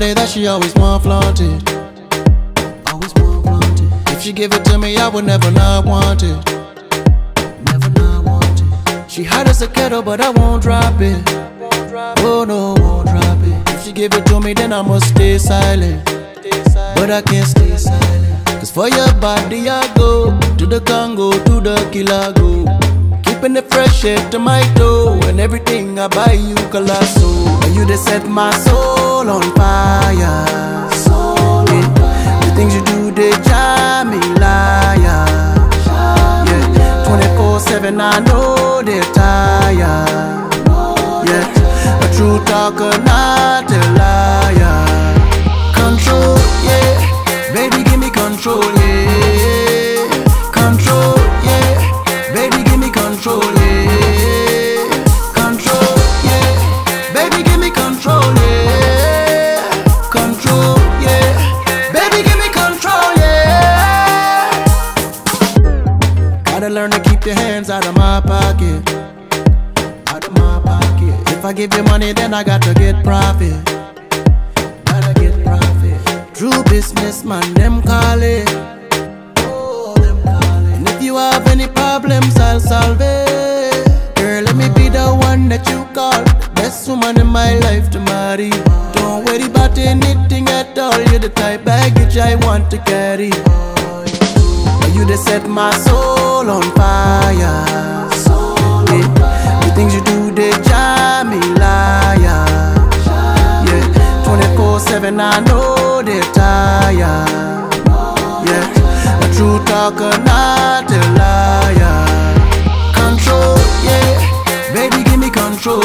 body that she always want flaunted. Always want flaunted. If she give it to me, I would never not want it. Never not want it. She hot as a kettle, but I won't drop it. Oh no, won't drop it. If she give it to me, then I must stay silent. But I can't stay silent. Cause for your body, I go to the Congo, to the Kilago. Keeping it fresh shit to my toe. And everything I buy you, colossal. And you just set my soul on fire. The things you do, they drive me liar. Yeah. 24 7, I know they're tired. Yeah. A true talker, not a liar. Gotta learn to keep your hands out of my pocket. Out of my pocket. If I give you money, then I got to get profit. Gotta get profit. True businessman, them call it. Oh, them. And if you have any problems, I'll solve it. Girl, let me be the one that you call. Best woman in my life to marry. Don't worry about anything at all. You're the type baggage I want to carry. You just set my soul on fire. Yeah. The things you do, they drive me liar. Yeah. 24 7, I know they're tired. Yeah. A true talker, not a liar. Control, yeah. Baby, give me control,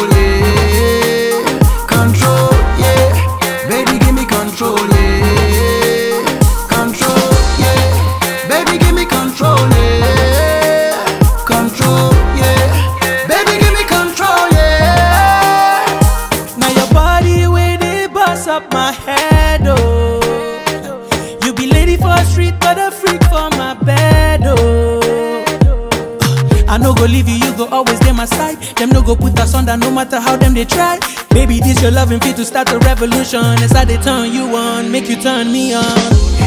my side. Them no go put us under, no matter how them they try. Baby, this your loving fit to start a revolution. As I they turn you on, make you turn me on.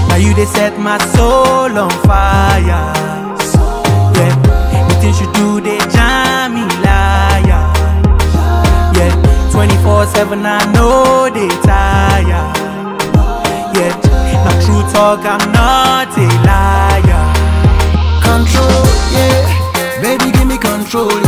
Now you they set my soul on fire. Yeah, the you do they jam me liar. Yeah, 24 7, I know they tire. Yeah, now true talk, I'm not a liar. Control, yeah. Baby, give me control.